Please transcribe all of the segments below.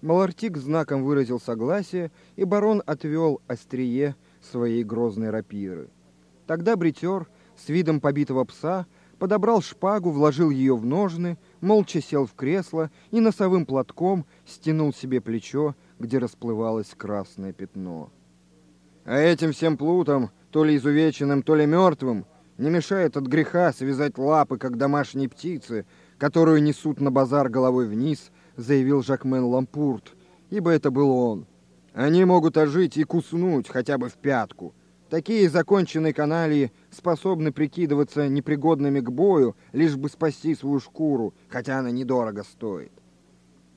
Малартик знаком выразил согласие, и барон отвел острие своей грозной рапиры. Тогда бритер, с видом побитого пса, подобрал шпагу, вложил ее в ножны, молча сел в кресло и носовым платком стянул себе плечо, где расплывалось красное пятно. А этим всем плутам, то ли изувеченным, то ли мертвым, не мешает от греха связать лапы, как домашние птицы, которую несут на базар головой вниз, заявил Жакмен Лампурт, ибо это был он. Они могут ожить и куснуть хотя бы в пятку. Такие законченные каналии способны прикидываться непригодными к бою, лишь бы спасти свою шкуру, хотя она недорого стоит.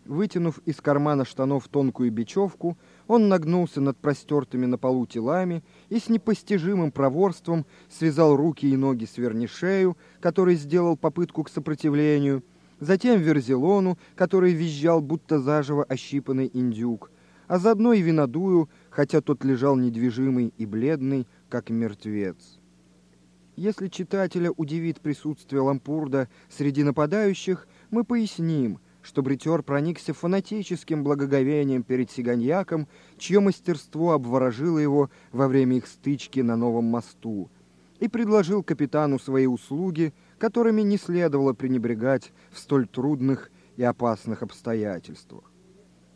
Вытянув из кармана штанов тонкую бечевку, он нагнулся над простертыми на полу телами и с непостижимым проворством связал руки и ноги свернишею, который сделал попытку к сопротивлению, затем Верзелону, который визжал, будто заживо ощипанный индюк, а заодно и винодую, хотя тот лежал недвижимый и бледный, как мертвец. Если читателя удивит присутствие Лампурда среди нападающих, мы поясним, что бритер проникся фанатическим благоговением перед сиганьяком, чье мастерство обворожило его во время их стычки на новом мосту, и предложил капитану свои услуги – которыми не следовало пренебрегать в столь трудных и опасных обстоятельствах.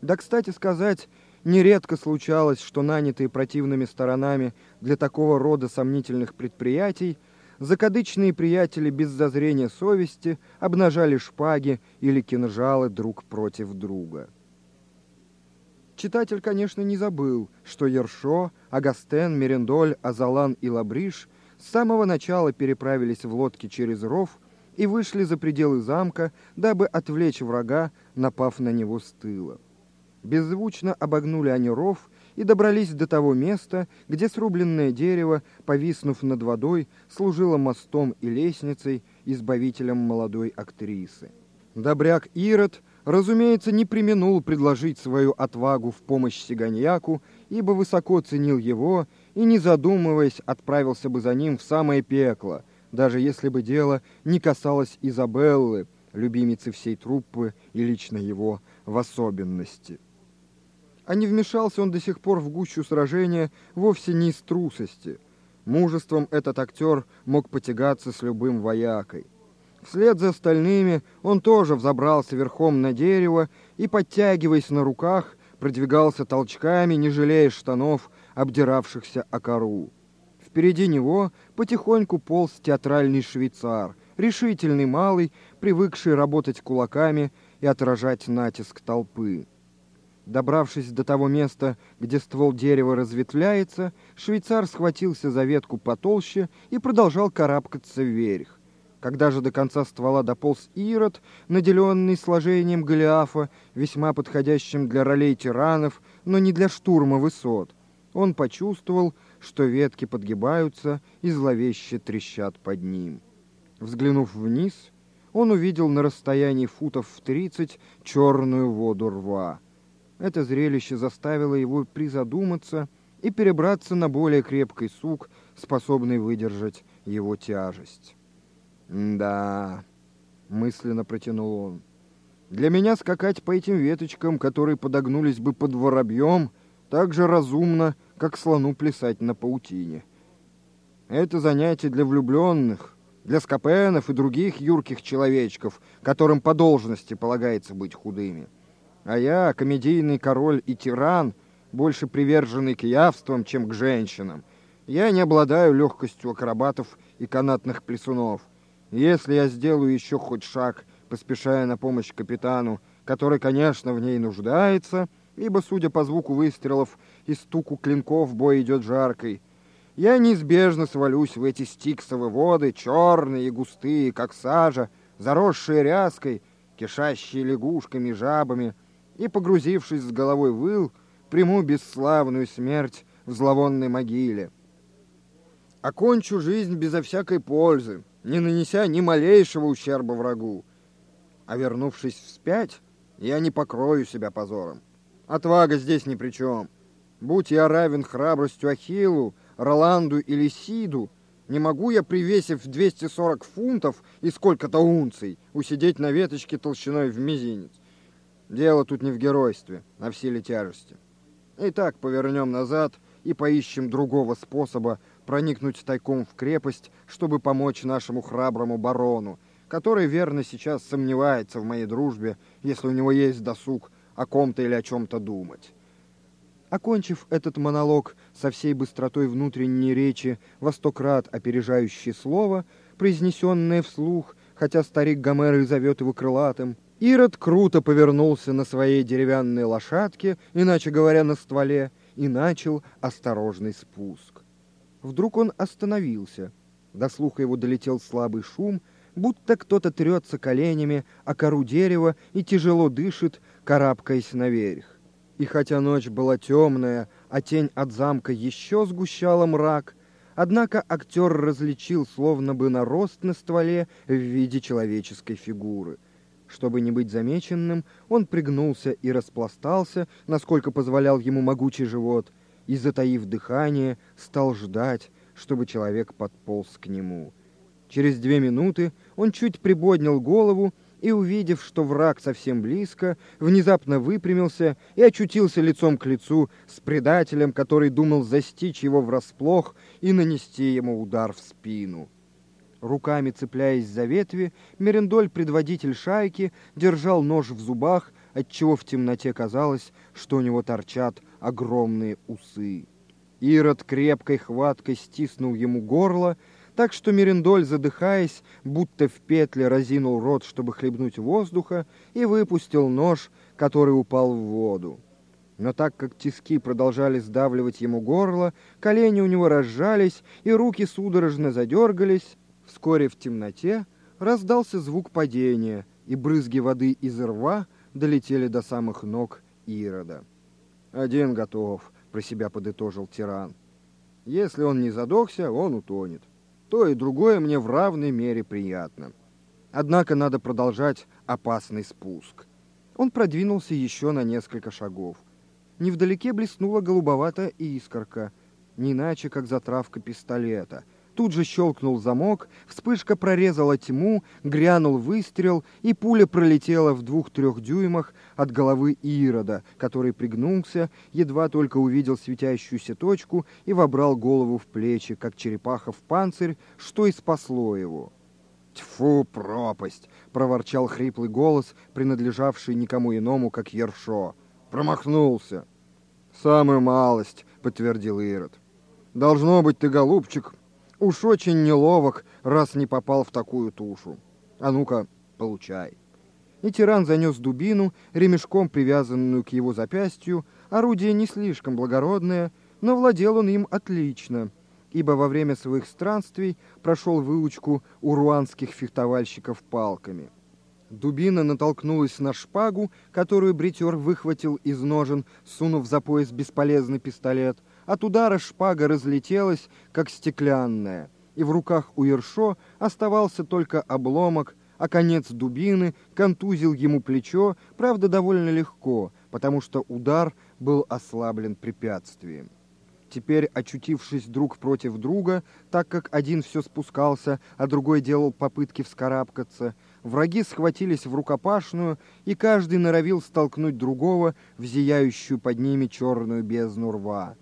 Да, кстати сказать, нередко случалось, что нанятые противными сторонами для такого рода сомнительных предприятий закадычные приятели без зазрения совести обнажали шпаги или кинжалы друг против друга. Читатель, конечно, не забыл, что Ершо, Агастен, Мерендоль, Азалан и Лабриш с самого начала переправились в лодке через ров и вышли за пределы замка, дабы отвлечь врага, напав на него с тыла. Беззвучно обогнули они ров и добрались до того места, где срубленное дерево, повиснув над водой, служило мостом и лестницей, избавителем молодой актрисы. Добряк Ирод, разумеется, не применул предложить свою отвагу в помощь Сиганьяку, ибо высоко ценил его и, не задумываясь, отправился бы за ним в самое пекло, даже если бы дело не касалось Изабеллы, любимицы всей труппы и лично его в особенности. А не вмешался он до сих пор в гущу сражения вовсе не из трусости. Мужеством этот актер мог потягаться с любым воякой. Вслед за остальными он тоже взобрался верхом на дерево и, подтягиваясь на руках, продвигался толчками, не жалея штанов, обдиравшихся о кору. Впереди него потихоньку полз театральный швейцар, решительный малый, привыкший работать кулаками и отражать натиск толпы. Добравшись до того места, где ствол дерева разветвляется, швейцар схватился за ветку потолще и продолжал карабкаться вверх. Когда же до конца ствола дополз Ирод, наделенный сложением Голиафа, весьма подходящим для ролей тиранов, но не для штурма высот, он почувствовал, что ветки подгибаются и зловеще трещат под ним. Взглянув вниз, он увидел на расстоянии футов в тридцать черную воду рва. Это зрелище заставило его призадуматься и перебраться на более крепкий сук, способный выдержать его тяжесть. «Да», — мысленно протянул он, — «для меня скакать по этим веточкам, которые подогнулись бы под воробьем, так же разумно, как слону плясать на паутине. Это занятие для влюбленных, для скопенов и других юрких человечков, которым по должности полагается быть худыми. А я, комедийный король и тиран, больше приверженный к явствам, чем к женщинам. Я не обладаю легкостью акробатов и канатных плесунов. Если я сделаю еще хоть шаг, поспешая на помощь капитану, который, конечно, в ней нуждается, ибо, судя по звуку выстрелов, и стуку клинков бой идет жаркой. Я неизбежно свалюсь в эти стиксовые воды, черные и густые, как сажа, заросшие ряской, кишащие лягушками и жабами, и, погрузившись с головой в ил, приму бесславную смерть в зловонной могиле. Окончу жизнь безо всякой пользы, не нанеся ни малейшего ущерба врагу. А вернувшись вспять, я не покрою себя позором. Отвага здесь ни при чем. Будь я равен храбростью Ахиллу, Роланду или Сиду, не могу я, привесив 240 фунтов и сколько-то унций, усидеть на веточке толщиной в мизинец. Дело тут не в геройстве, а в силе тяжести. Итак, повернем назад и поищем другого способа проникнуть тайком в крепость, чтобы помочь нашему храброму барону, который, верно, сейчас сомневается в моей дружбе, если у него есть досуг о ком-то или о чем-то думать. Окончив этот монолог со всей быстротой внутренней речи, во сто крат опережающее слово, произнесенное вслух, хотя старик Гомер и зовет его крылатым, Ирод круто повернулся на своей деревянной лошадке, иначе говоря, на стволе, и начал осторожный спуск. Вдруг он остановился. До слуха его долетел слабый шум, будто кто-то трется коленями о кору дерева и тяжело дышит, карабкаясь наверх. И хотя ночь была темная, а тень от замка еще сгущала мрак, однако актер различил словно бы нарост на стволе в виде человеческой фигуры. Чтобы не быть замеченным, он пригнулся и распластался, насколько позволял ему могучий живот, и, затаив дыхание, стал ждать, чтобы человек подполз к нему. Через две минуты он чуть приподнял голову и, увидев, что враг совсем близко, внезапно выпрямился и очутился лицом к лицу с предателем, который думал застичь его врасплох и нанести ему удар в спину. Руками цепляясь за ветви, Мерендоль, предводитель шайки, держал нож в зубах, отчего в темноте казалось, что у него торчат огромные усы. Ирод крепкой хваткой стиснул ему горло, так что Мерендоль, задыхаясь, будто в петле разинул рот, чтобы хлебнуть воздуха, и выпустил нож, который упал в воду. Но так как тиски продолжали сдавливать ему горло, колени у него разжались, и руки судорожно задергались, вскоре в темноте раздался звук падения, и брызги воды из рва долетели до самых ног Ирода. «Один готов», — про себя подытожил тиран. «Если он не задохся, он утонет». То и другое мне в равной мере приятно. Однако надо продолжать опасный спуск. Он продвинулся еще на несколько шагов. Невдалеке блеснула голубоватая искорка, не иначе, как затравка пистолета — Тут же щелкнул замок, вспышка прорезала тьму, грянул выстрел, и пуля пролетела в двух-трех дюймах от головы Ирода, который пригнулся, едва только увидел светящуюся точку и вобрал голову в плечи, как черепаха в панцирь, что и спасло его. «Тьфу, пропасть!» — проворчал хриплый голос, принадлежавший никому иному, как Ершо. «Промахнулся!» «Самую малость!» — подтвердил Ирод. «Должно быть, ты, голубчик, Уж очень неловок, раз не попал в такую тушу. А ну-ка, получай. И тиран занес дубину, ремешком привязанную к его запястью. Орудие не слишком благородное, но владел он им отлично, ибо во время своих странствий прошел выучку у руанских фехтовальщиков палками. Дубина натолкнулась на шпагу, которую бритер выхватил из ножен, сунув за пояс бесполезный пистолет — от удара шпага разлетелась, как стеклянная, и в руках у Ершо оставался только обломок, а конец дубины контузил ему плечо, правда, довольно легко, потому что удар был ослаблен препятствием. Теперь, очутившись друг против друга, так как один все спускался, а другой делал попытки вскарабкаться, враги схватились в рукопашную, и каждый норовил столкнуть другого в зияющую под ними черную бездну рва.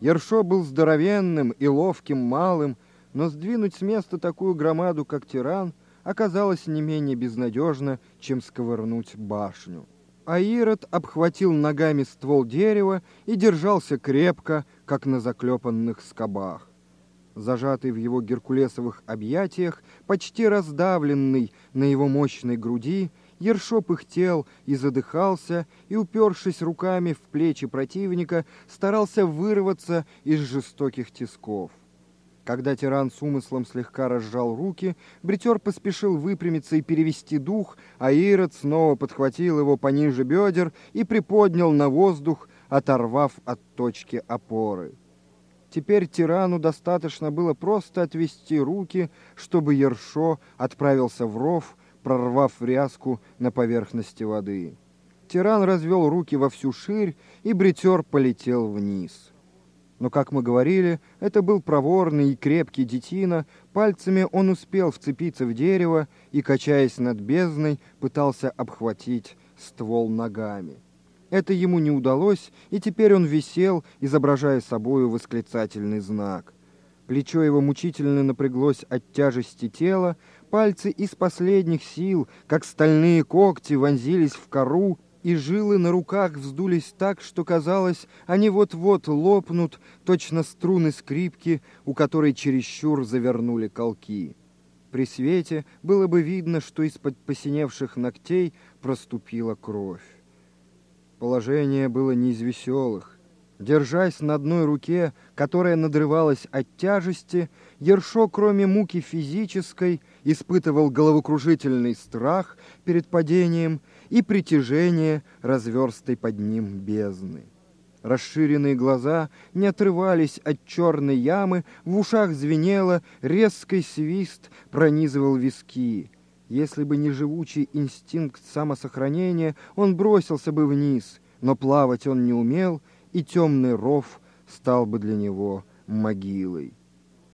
Ершо был здоровенным и ловким малым, но сдвинуть с места такую громаду, как тиран, оказалось не менее безнадежно, чем сковырнуть башню. А Ирод обхватил ногами ствол дерева и держался крепко, как на заклепанных скобах. Зажатый в его геркулесовых объятиях, почти раздавленный на его мощной груди, Ершо пыхтел и задыхался, и, упершись руками в плечи противника, старался вырваться из жестоких тисков. Когда тиран с умыслом слегка разжал руки, бритер поспешил выпрямиться и перевести дух, а Ирод снова подхватил его пониже бедер и приподнял на воздух, оторвав от точки опоры. Теперь тирану достаточно было просто отвести руки, чтобы Ершо отправился в ров, прорвав ряску на поверхности воды. Тиран развел руки во всю ширь, и бритер полетел вниз. Но, как мы говорили, это был проворный и крепкий детина, пальцами он успел вцепиться в дерево и, качаясь над бездной, пытался обхватить ствол ногами. Это ему не удалось, и теперь он висел, изображая собою восклицательный знак. Плечо его мучительно напряглось от тяжести тела, пальцы из последних сил, как стальные когти, вонзились в кору, и жилы на руках вздулись так, что казалось, они вот-вот лопнут, точно струны скрипки, у которой чересчур завернули колки. При свете было бы видно, что из-под посиневших ногтей проступила кровь. Положение было не из веселых. Держась на одной руке, которая надрывалась от тяжести, Ершо, кроме муки физической, испытывал головокружительный страх перед падением и притяжение разверстой под ним бездны. Расширенные глаза не отрывались от черной ямы, в ушах звенело, резкий свист пронизывал виски. Если бы не живучий инстинкт самосохранения, он бросился бы вниз, но плавать он не умел, и темный ров стал бы для него могилой.